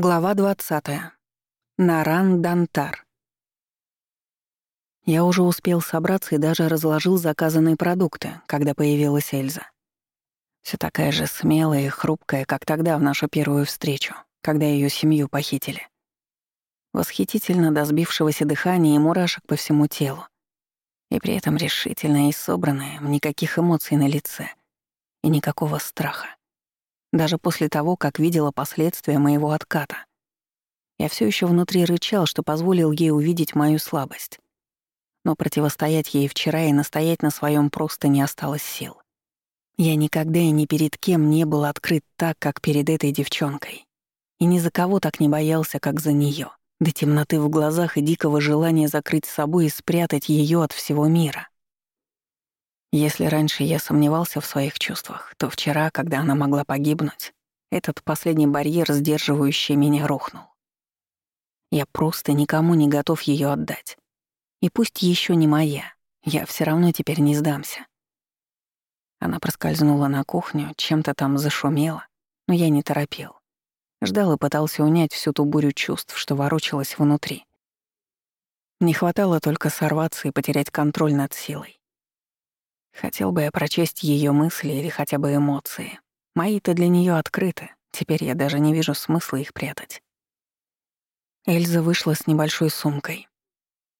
Глава 20. Наран Дантар. Я уже успел собраться и даже разложил заказанные продукты, когда появилась Эльза. Все такая же смелая и хрупкая, как тогда в нашу первую встречу, когда ее семью похитили. Восхитительно до сбившегося дыхания и мурашек по всему телу. И при этом решительная и собранная, никаких эмоций на лице и никакого страха даже после того, как видела последствия моего отката. Я все еще внутри рычал, что позволил ей увидеть мою слабость. Но противостоять ей вчера и настоять на своем просто не осталось сил. Я никогда и ни перед кем не был открыт так, как перед этой девчонкой. И ни за кого так не боялся, как за нее, до темноты в глазах и дикого желания закрыть с собой и спрятать ее от всего мира. Если раньше я сомневался в своих чувствах, то вчера, когда она могла погибнуть, этот последний барьер, сдерживающий меня, рухнул. Я просто никому не готов ее отдать. И пусть еще не моя, я все равно теперь не сдамся. Она проскользнула на кухню, чем-то там зашумела, но я не торопил. Ждал и пытался унять всю ту бурю чувств, что ворочалась внутри. Не хватало только сорваться и потерять контроль над силой. Хотел бы я прочесть ее мысли или хотя бы эмоции. Мои-то для нее открыты, теперь я даже не вижу смысла их прятать. Эльза вышла с небольшой сумкой.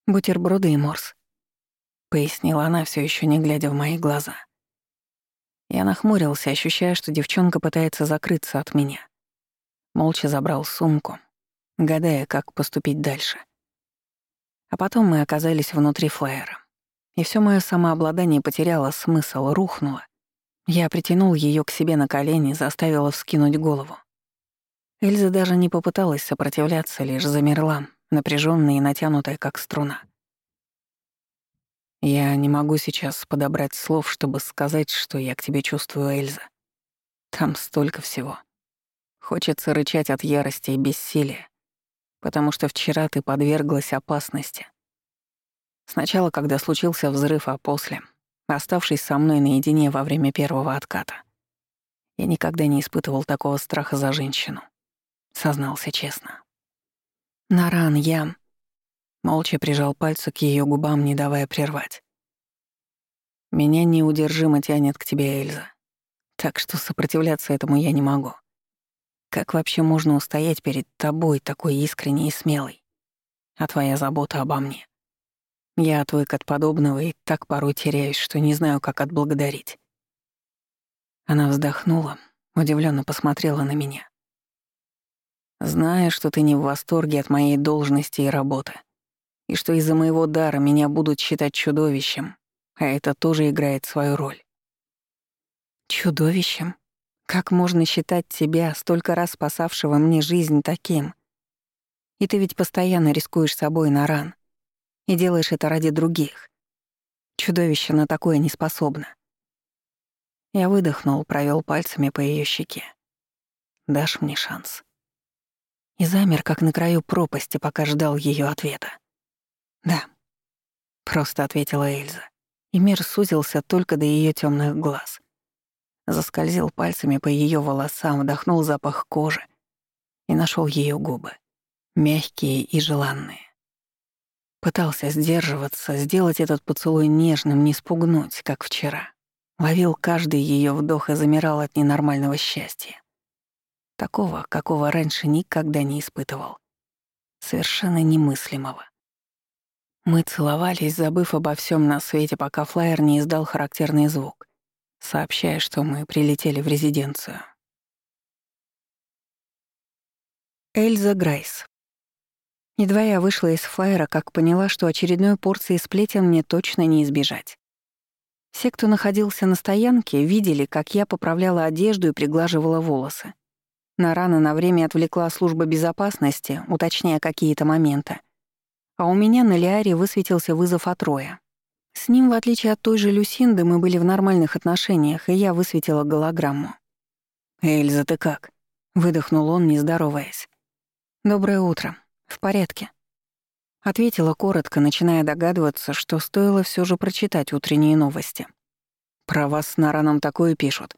«Бутерброды и морс», — пояснила она, все еще не глядя в мои глаза. Я нахмурился, ощущая, что девчонка пытается закрыться от меня. Молча забрал сумку, гадая, как поступить дальше. А потом мы оказались внутри флайера и все мое самообладание потеряло смысл, рухнуло. Я притянул ее к себе на колени, заставила вскинуть голову. Эльза даже не попыталась сопротивляться, лишь замерла, напряженная и натянутая, как струна. Я не могу сейчас подобрать слов, чтобы сказать, что я к тебе чувствую, Эльза. Там столько всего. Хочется рычать от ярости и бессилия, потому что вчера ты подверглась опасности. Сначала, когда случился взрыв, а после, оставшись со мной наедине во время первого отката. Я никогда не испытывал такого страха за женщину. Сознался честно. Наран, я... Молча прижал пальцы к ее губам, не давая прервать. Меня неудержимо тянет к тебе, Эльза. Так что сопротивляться этому я не могу. Как вообще можно устоять перед тобой, такой искренней и смелой? А твоя забота обо мне? Я отвык от подобного и так порой теряюсь, что не знаю, как отблагодарить. Она вздохнула, удивленно посмотрела на меня. Зная, что ты не в восторге от моей должности и работы, и что из-за моего дара меня будут считать чудовищем, а это тоже играет свою роль. Чудовищем? Как можно считать тебя, столько раз спасавшего мне жизнь, таким? И ты ведь постоянно рискуешь собой на ран и делаешь это ради других. Чудовище на такое не способно. Я выдохнул, провел пальцами по ее щеке. «Дашь мне шанс?» И замер, как на краю пропасти, пока ждал ее ответа. «Да», — просто ответила Эльза, и мир сузился только до ее темных глаз. Заскользил пальцами по ее волосам, вдохнул запах кожи и нашел ее губы, мягкие и желанные. Пытался сдерживаться, сделать этот поцелуй нежным, не спугнуть, как вчера. Ловил каждый ее вдох и замирал от ненормального счастья. Такого, какого раньше никогда не испытывал. Совершенно немыслимого. Мы целовались, забыв обо всем на свете, пока флайер не издал характерный звук, сообщая, что мы прилетели в резиденцию. Эльза Грайс Едва я вышла из флайера, как поняла, что очередной порции сплетен мне точно не избежать. Все, кто находился на стоянке, видели, как я поправляла одежду и приглаживала волосы. На раны на время отвлекла служба безопасности, уточняя какие-то моменты. А у меня на Лиаре высветился вызов от Роя. С ним, в отличие от той же Люсинды, мы были в нормальных отношениях, и я высветила голограмму. «Эльза, ты как?» — выдохнул он, не здороваясь. «Доброе утро», «В порядке», — ответила коротко, начиная догадываться, что стоило все же прочитать утренние новости. «Про вас с Нараном такое пишут».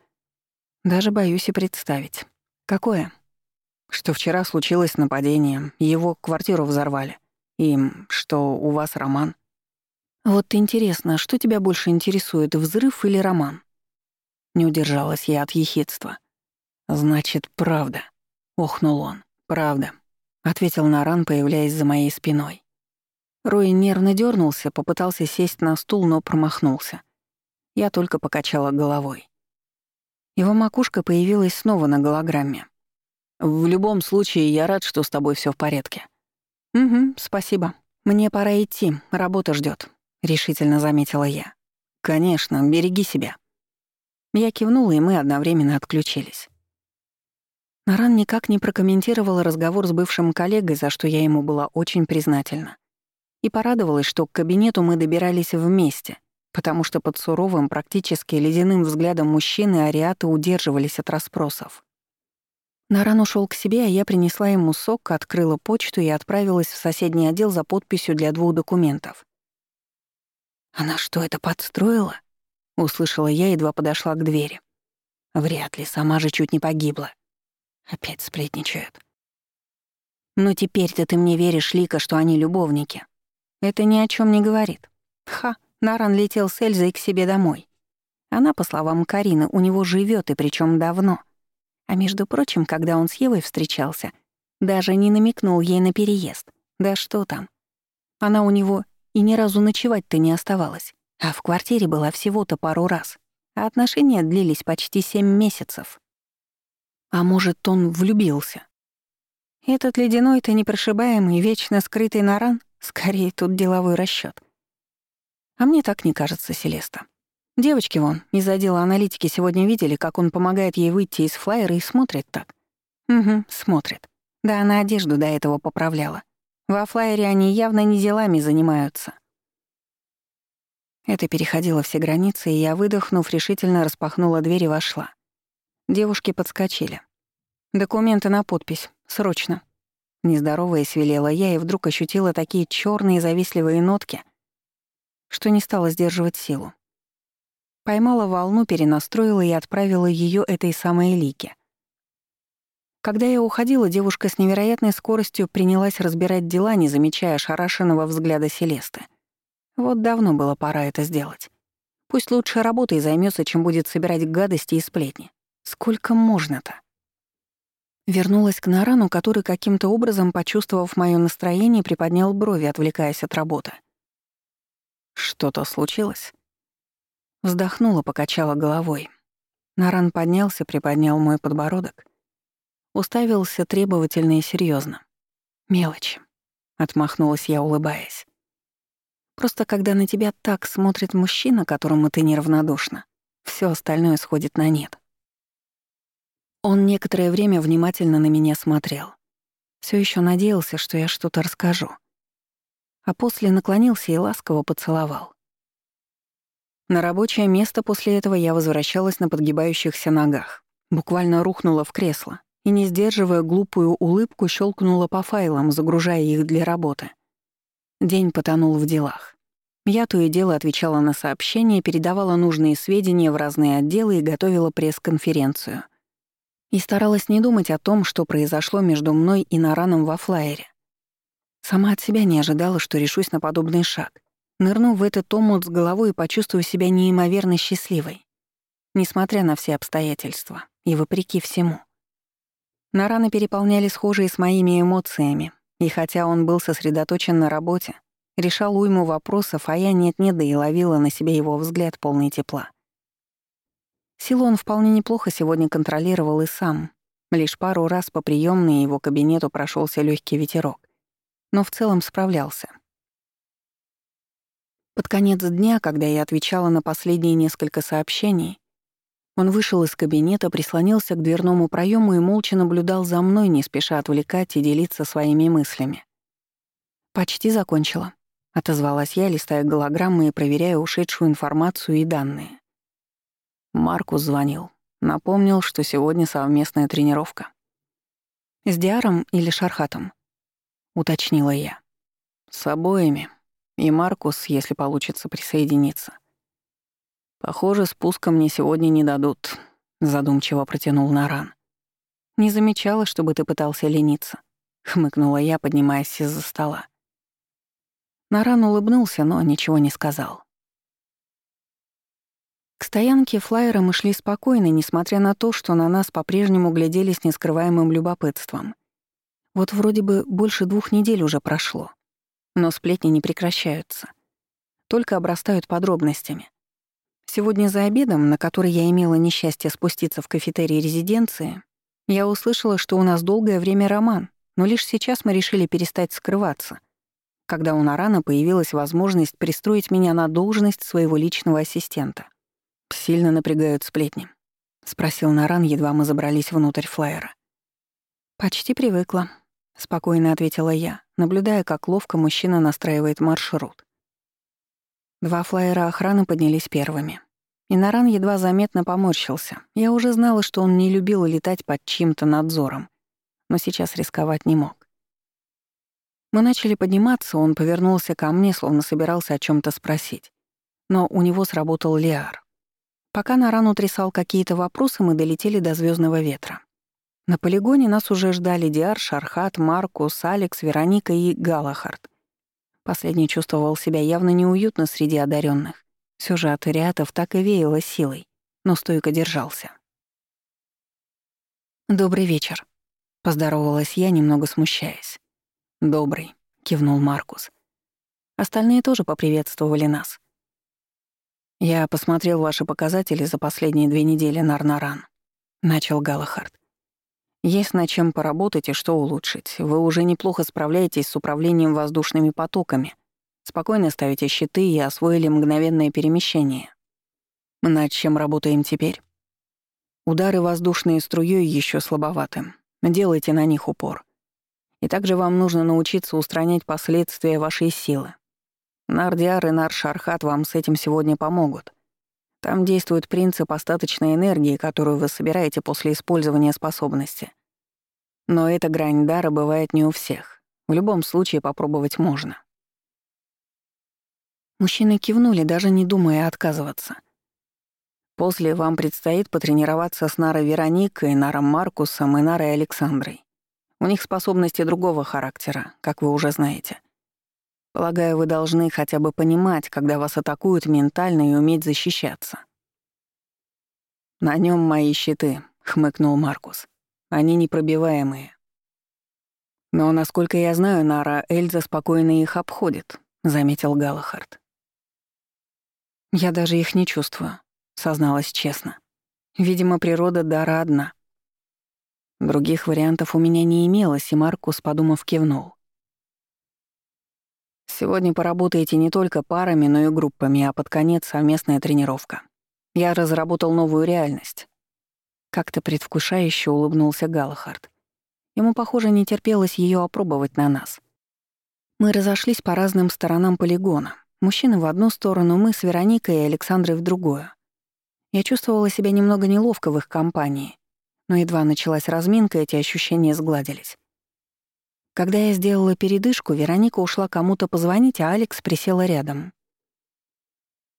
«Даже боюсь и представить. Какое?» что вчера случилось нападение, его квартиру взорвали, и что у вас роман. Вот интересно, что тебя больше интересует, взрыв или роман? Не удержалась я от ехидства. Значит, правда, охнул он. Правда, ответил Наран, появляясь за моей спиной. Рой нервно дернулся, попытался сесть на стул, но промахнулся. Я только покачала головой. Его макушка появилась снова на голограмме. «В любом случае, я рад, что с тобой все в порядке». «Угу, спасибо. Мне пора идти, работа ждет, решительно заметила я. «Конечно, береги себя». Я кивнула, и мы одновременно отключились. Наран никак не прокомментировал разговор с бывшим коллегой, за что я ему была очень признательна. И порадовалась, что к кабинету мы добирались вместе, потому что под суровым, практически ледяным взглядом мужчины ариаты удерживались от расспросов. Наран ушел к себе, а я принесла ему сок, открыла почту и отправилась в соседний отдел за подписью для двух документов. «Она что, это подстроила?» — услышала я, едва подошла к двери. «Вряд ли, сама же чуть не погибла». Опять сплетничают. «Но теперь-то ты мне веришь, Лика, что они любовники?» «Это ни о чем не говорит». «Ха, Наран летел с Эльзой к себе домой. Она, по словам Карины, у него живет и причем давно. А между прочим, когда он с Евой встречался, даже не намекнул ей на переезд. Да что там. Она у него и ни разу ночевать-то не оставалась. А в квартире была всего-то пару раз. А отношения длились почти семь месяцев. А может, он влюбился? Этот ледяной-то непрошибаемый, вечно скрытый наран, скорее тут деловой расчёт. А мне так не кажется, Селеста. Девочки вон из отдела аналитики сегодня видели, как он помогает ей выйти из флайера и смотрит так. Угу, смотрит. Да, она одежду до этого поправляла. Во флайере они явно не делами занимаются. Это переходило все границы, и я, выдохнув, решительно распахнула дверь и вошла. Девушки подскочили. «Документы на подпись. Срочно». Нездороваясь, велела я и вдруг ощутила такие черные завистливые нотки, что не стала сдерживать силу. Поймала волну, перенастроила и отправила ее этой самой Лике. Когда я уходила, девушка с невероятной скоростью принялась разбирать дела, не замечая шарашенного взгляда Селесты. Вот давно было пора это сделать. Пусть лучше работой займется, чем будет собирать гадости и сплетни. Сколько можно-то? Вернулась к Нарану, который каким-то образом, почувствовав моё настроение, приподнял брови, отвлекаясь от работы. «Что-то случилось?» Вздохнула, покачала головой. Наран поднялся, приподнял мой подбородок. Уставился требовательно и серьезно. «Мелочь», — отмахнулась я, улыбаясь. «Просто когда на тебя так смотрит мужчина, которому ты неравнодушна, все остальное сходит на нет». Он некоторое время внимательно на меня смотрел. Все еще надеялся, что я что-то расскажу а после наклонился и ласково поцеловал. На рабочее место после этого я возвращалась на подгибающихся ногах, буквально рухнула в кресло и, не сдерживая глупую улыбку, щелкнула по файлам, загружая их для работы. День потонул в делах. Я то и дело отвечала на сообщения, передавала нужные сведения в разные отделы и готовила пресс-конференцию. И старалась не думать о том, что произошло между мной и Нараном во флайере. Сама от себя не ожидала, что решусь на подобный шаг. Нырну в этот омут с головой и почувствую себя неимоверно счастливой. Несмотря на все обстоятельства и вопреки всему. Нараны переполняли схожие с моими эмоциями, и хотя он был сосредоточен на работе, решал уйму вопросов, а я нет-нет, да и ловила на себе его взгляд полный тепла. Силу он вполне неплохо сегодня контролировал и сам. Лишь пару раз по приёмной его кабинету прошелся легкий ветерок но в целом справлялся. Под конец дня, когда я отвечала на последние несколько сообщений, он вышел из кабинета, прислонился к дверному проему и молча наблюдал за мной, не спеша отвлекать и делиться своими мыслями. «Почти закончила», — отозвалась я, листая голограммы и проверяя ушедшую информацию и данные. Маркус звонил. Напомнил, что сегодня совместная тренировка. С Диаром или Шархатом? — уточнила я. «С обоими. И Маркус, если получится присоединиться». «Похоже, спуска мне сегодня не дадут», — задумчиво протянул Наран. «Не замечала, чтобы ты пытался лениться», — хмыкнула я, поднимаясь из-за стола. Наран улыбнулся, но ничего не сказал. К стоянке флайера мы шли спокойно, несмотря на то, что на нас по-прежнему глядели с нескрываемым любопытством. Вот вроде бы больше двух недель уже прошло. Но сплетни не прекращаются. Только обрастают подробностями. Сегодня за обедом, на который я имела несчастье спуститься в кафетерий резиденции, я услышала, что у нас долгое время роман, но лишь сейчас мы решили перестать скрываться, когда у Нарана появилась возможность пристроить меня на должность своего личного ассистента. «Сильно напрягают сплетни», — спросил Наран, едва мы забрались внутрь флайера. «Почти привыкла», — спокойно ответила я, наблюдая, как ловко мужчина настраивает маршрут. Два флайера охраны поднялись первыми. И Наран едва заметно поморщился. Я уже знала, что он не любил летать под чьим-то надзором, но сейчас рисковать не мог. Мы начали подниматься, он повернулся ко мне, словно собирался о чем то спросить. Но у него сработал Лиар. Пока Наран утрясал какие-то вопросы, мы долетели до звездного ветра. На полигоне нас уже ждали Диар, Шархат, Маркус, Алекс, Вероника и Галахард. Последний чувствовал себя явно неуютно среди одаренных. Все же от Ириатов так и веяло силой, но стойко держался. «Добрый вечер», — поздоровалась я, немного смущаясь. «Добрый», — кивнул Маркус. Остальные тоже поприветствовали нас. «Я посмотрел ваши показатели за последние две недели, Нарнаран», — начал Галахард. «Есть над чем поработать и что улучшить. Вы уже неплохо справляетесь с управлением воздушными потоками, Спокойно ставите щиты и освоили мгновенное перемещение. Над чем работаем теперь? Удары воздушной струей еще слабоваты. Делайте на них упор. И также вам нужно научиться устранять последствия вашей силы. Нардиар и Наршархат вам с этим сегодня помогут. Там действует принцип остаточной энергии, которую вы собираете после использования способности. Но эта грань дара бывает не у всех. В любом случае попробовать можно. Мужчины кивнули, даже не думая отказываться. После вам предстоит потренироваться с Нарой Вероникой, Наром Маркусом и Нарой Александрой. У них способности другого характера, как вы уже знаете. Полагаю, вы должны хотя бы понимать, когда вас атакуют ментально и уметь защищаться. «На нем мои щиты», — хмыкнул Маркус. «Они непробиваемые». «Но, насколько я знаю, Нара Эльза спокойно их обходит», — заметил Галахард. «Я даже их не чувствую», — созналась честно. «Видимо, природа дара одна». Других вариантов у меня не имелось, и Маркус, подумав, кивнул. «Сегодня поработаете не только парами, но и группами, а под конец совместная тренировка. Я разработал новую реальность». Как-то предвкушающе улыбнулся Галахард. Ему, похоже, не терпелось ее опробовать на нас. Мы разошлись по разным сторонам полигона, Мужчины в одну сторону, мы с Вероникой и Александрой в другую. Я чувствовала себя немного неловко в их компании, но едва началась разминка, эти ощущения сгладились. Когда я сделала передышку, Вероника ушла кому-то позвонить, а Алекс присела рядом.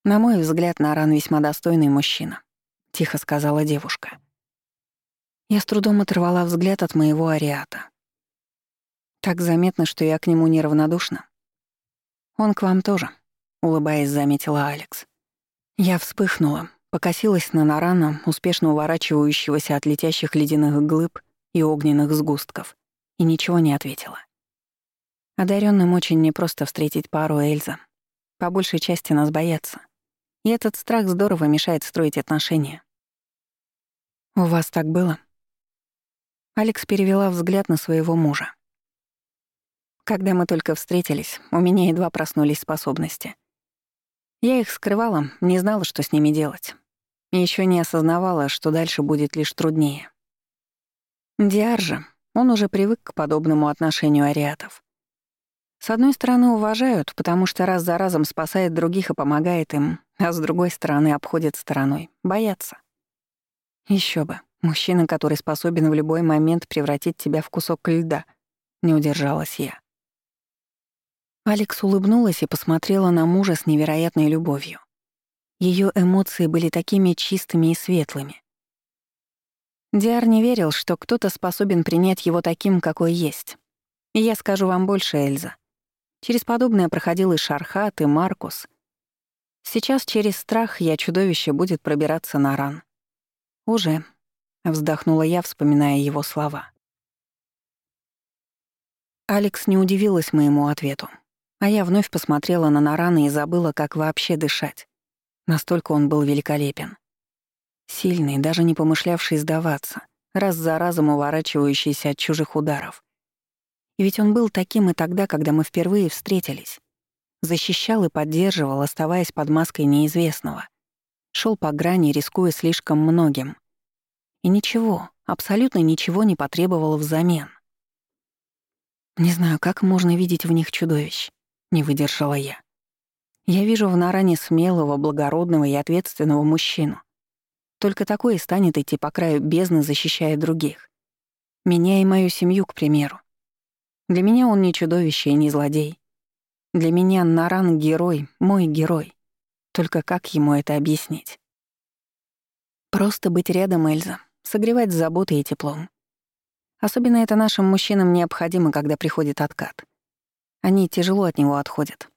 «На мой взгляд, Наран весьма достойный мужчина», — тихо сказала девушка. Я с трудом оторвала взгляд от моего ариата. Так заметно, что я к нему неравнодушна. Он к вам тоже, улыбаясь, заметила Алекс. Я вспыхнула, покосилась на Нарана, успешно уворачивающегося от летящих ледяных глыб и огненных сгустков, и ничего не ответила. Одаренным очень непросто встретить пару Эльза. По большей части нас боятся. И этот страх здорово мешает строить отношения. «У вас так было?» Алекс перевела взгляд на своего мужа. Когда мы только встретились, у меня едва проснулись способности. Я их скрывала, не знала, что с ними делать. И ещё не осознавала, что дальше будет лишь труднее. Диар же, он уже привык к подобному отношению ариатов. С одной стороны, уважают, потому что раз за разом спасает других и помогает им, а с другой стороны, обходит стороной, боятся. Ещё бы, мужчина, который способен в любой момент превратить тебя в кусок льда, не удержалась я. Алекс улыбнулась и посмотрела на мужа с невероятной любовью. Ее эмоции были такими чистыми и светлыми. Диар не верил, что кто-то способен принять его таким, какой есть. И я скажу вам больше, Эльза. Через подобное проходил и Шархат, и Маркус. Сейчас через страх я чудовище будет пробираться на ран. «Уже», — вздохнула я, вспоминая его слова. Алекс не удивилась моему ответу, а я вновь посмотрела на Нарана и забыла, как вообще дышать. Настолько он был великолепен. Сильный, даже не помышлявший сдаваться, раз за разом уворачивающийся от чужих ударов. И ведь он был таким и тогда, когда мы впервые встретились. Защищал и поддерживал, оставаясь под маской неизвестного. Шел по грани, рискуя слишком многим. И ничего, абсолютно ничего не потребовало взамен. Не знаю, как можно видеть в них чудовищ, не выдержала я. Я вижу в Наране смелого, благородного и ответственного мужчину. Только такой и станет идти по краю бездны, защищая других. Меня и мою семью, к примеру. Для меня он не чудовище и не злодей. Для меня Наран — герой, мой герой. Только как ему это объяснить? Просто быть рядом, Эльза, согревать заботой и теплом. Особенно это нашим мужчинам необходимо, когда приходит откат. Они тяжело от него отходят.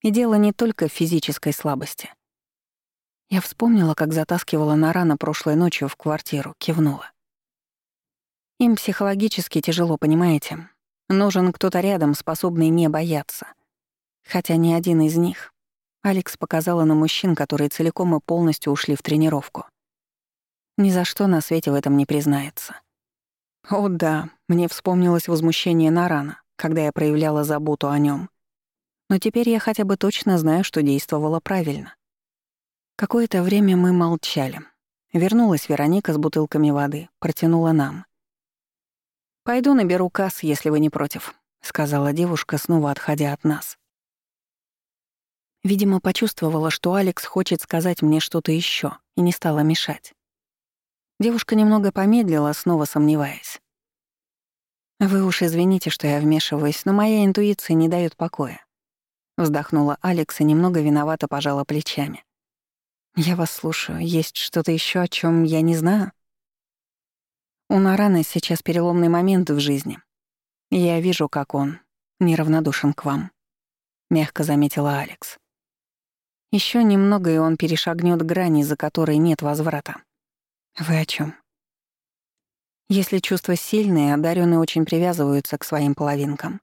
И дело не только в физической слабости. Я вспомнила, как затаскивала Нарана прошлой ночью в квартиру, кивнула. Им психологически тяжело, понимаете? Нужен кто-то рядом, способный не бояться. Хотя ни один из них. Алекс показала на мужчин, которые целиком и полностью ушли в тренировку. Ни за что на свете в этом не признается. О да, мне вспомнилось возмущение Нарана, когда я проявляла заботу о нем. Но теперь я хотя бы точно знаю, что действовала правильно. Какое-то время мы молчали. Вернулась Вероника с бутылками воды, протянула нам. «Пойду наберу касс, если вы не против», — сказала девушка, снова отходя от нас. Видимо, почувствовала, что Алекс хочет сказать мне что-то еще, и не стала мешать. Девушка немного помедлила, снова сомневаясь. «Вы уж извините, что я вмешиваюсь, но моя интуиция не дает покоя». Вздохнула Алекс и немного виновато пожала плечами. «Я вас слушаю. Есть что-то еще, о чем я не знаю?» У Нарана сейчас переломный момент в жизни. Я вижу, как он неравнодушен к вам», — мягко заметила Алекс. Еще немного, и он перешагнет грани, за которой нет возврата. Вы о чем? Если чувства сильные, одаренные очень привязываются к своим половинкам.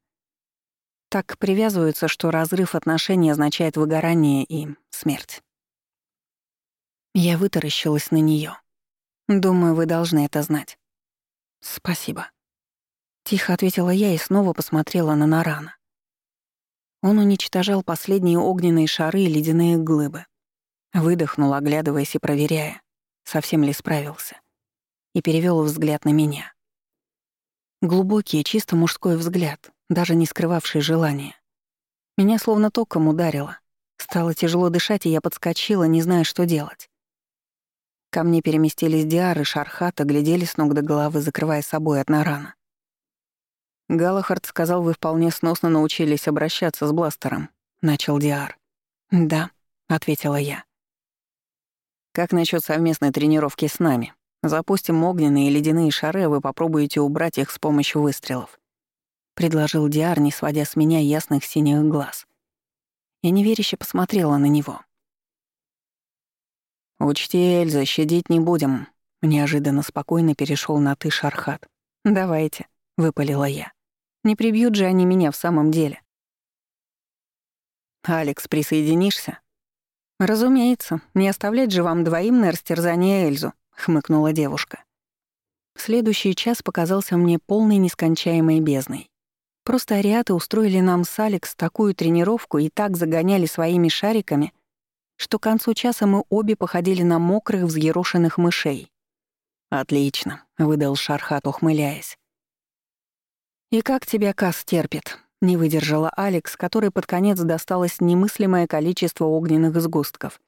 Так привязываются, что разрыв отношений означает выгорание и смерть. Я вытаращилась на нее. Думаю, вы должны это знать. Спасибо. Тихо ответила я и снова посмотрела на Нарана. Он уничтожал последние огненные шары и ледяные глыбы. Выдохнул, оглядываясь и проверяя совсем ли справился, и перевел взгляд на меня. Глубокий, чисто мужской взгляд, даже не скрывавший желания. Меня словно током ударило. Стало тяжело дышать, и я подскочила, не зная, что делать. Ко мне переместились Диар и Шархат, глядели с ног до головы, закрывая собой от Нарана. «Галахард сказал, вы вполне сносно научились обращаться с бластером», — начал Диар. «Да», — ответила я. Как насчет совместной тренировки с нами? Запустим огненные и ледяные шары, а вы попробуете убрать их с помощью выстрелов. Предложил Диар, не сводя с меня ясных синих глаз. Я неверяще посмотрела на него. «Учти, Эльза, щадить не будем», — неожиданно спокойно перешел на «ты» Шархат. «Давайте», — выпалила я. «Не прибьют же они меня в самом деле». «Алекс, присоединишься?» «Разумеется, не оставлять же вам двоим на растерзание Эльзу», — хмыкнула девушка. Следующий час показался мне полной нескончаемой бездной. Просто ариаты устроили нам с Алекс такую тренировку и так загоняли своими шариками, что к концу часа мы обе походили на мокрых взъерошенных мышей. «Отлично», — выдал Шархат, ухмыляясь. «И как тебя Кас терпит?» Не выдержала Алекс, которой под конец досталось немыслимое количество огненных сгустков.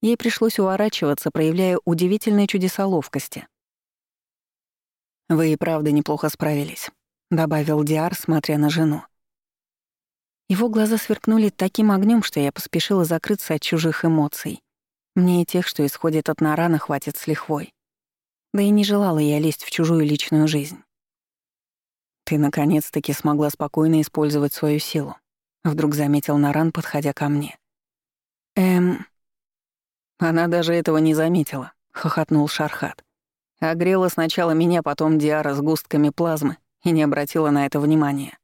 Ей пришлось уворачиваться, проявляя удивительные чудеса ловкости. «Вы и правда неплохо справились», — добавил Диар, смотря на жену. Его глаза сверкнули таким огнем, что я поспешила закрыться от чужих эмоций. Мне и тех, что исходят от Нарана, хватит с лихвой. Да и не желала я лезть в чужую личную жизнь. «Ты наконец-таки смогла спокойно использовать свою силу», — вдруг заметил Наран, подходя ко мне. «Эм...» Она даже этого не заметила, — хохотнул Шархат. Огрела сначала меня, потом Диара с густками плазмы и не обратила на это внимания.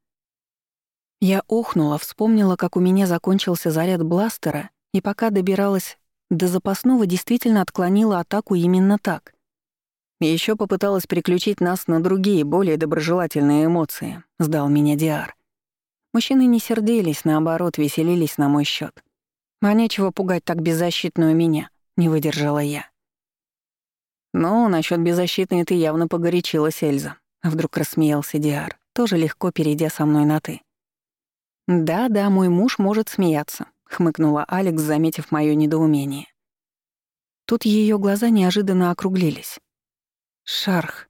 Я охнула, вспомнила, как у меня закончился заряд бластера, и пока добиралась до запасного, действительно отклонила атаку именно так. И ещё попыталась переключить нас на другие, более доброжелательные эмоции, сдал меня Диар. Мужчины не сердились, наоборот, веселились на мой счет. А нечего пугать так беззащитную меня, не выдержала я. «Ну, насчет беззащитной ты явно погорячилась, Эльза», — вдруг рассмеялся Диар, тоже легко перейдя со мной на «ты». «Да-да, мой муж может смеяться», — хмыкнула Алекс, заметив моё недоумение. Тут ее глаза неожиданно округлились. «Шарх».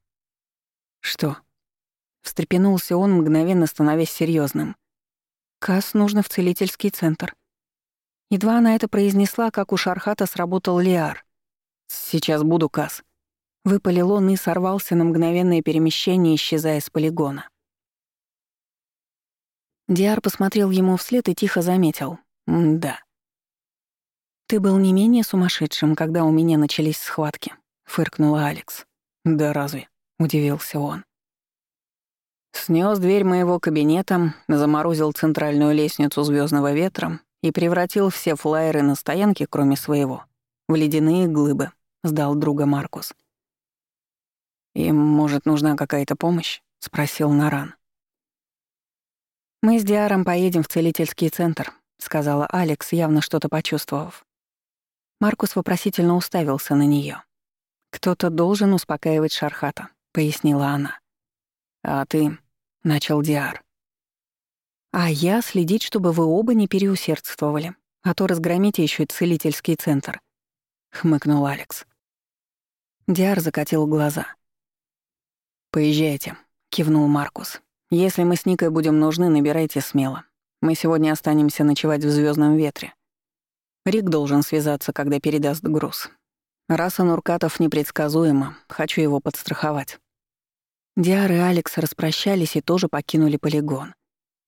«Что?» Встрепенулся он, мгновенно становясь серьезным. «Кас нужно в целительский центр». Едва она это произнесла, как у Шархата сработал Лиар. «Сейчас буду, Кас», Выпалил он и сорвался на мгновенное перемещение, исчезая с полигона. Диар посмотрел ему вслед и тихо заметил. «Да». «Ты был не менее сумасшедшим, когда у меня начались схватки», — фыркнула Алекс. «Да разве?» — удивился он. Снес дверь моего кабинета, заморозил центральную лестницу звездного ветра и превратил все флайеры на стоянке, кроме своего, в ледяные глыбы, сдал друга Маркус. «Им, может, нужна какая-то помощь?» — спросил Наран. «Мы с Диаром поедем в целительский центр», — сказала Алекс, явно что-то почувствовав. Маркус вопросительно уставился на нее. «Кто-то должен успокаивать Шархата», — пояснила она. «А ты...» — начал Диар. «А я следить, чтобы вы оба не переусердствовали, а то разгромите еще и целительский центр», — хмыкнул Алекс. Диар закатил глаза. «Поезжайте», — кивнул Маркус. «Если мы с Никой будем нужны, набирайте смело. Мы сегодня останемся ночевать в звездном ветре. Рик должен связаться, когда передаст груз. Раса Нуркатов непредсказуема, хочу его подстраховать». Диар и Алекс распрощались и тоже покинули полигон.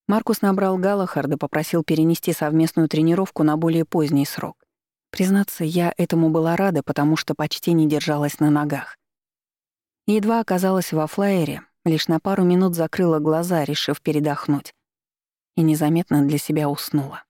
Маркус набрал Галахарда, попросил перенести совместную тренировку на более поздний срок. Признаться, я этому была рада, потому что почти не держалась на ногах. Едва оказалась во флайере, лишь на пару минут закрыла глаза, решив передохнуть. И незаметно для себя уснула.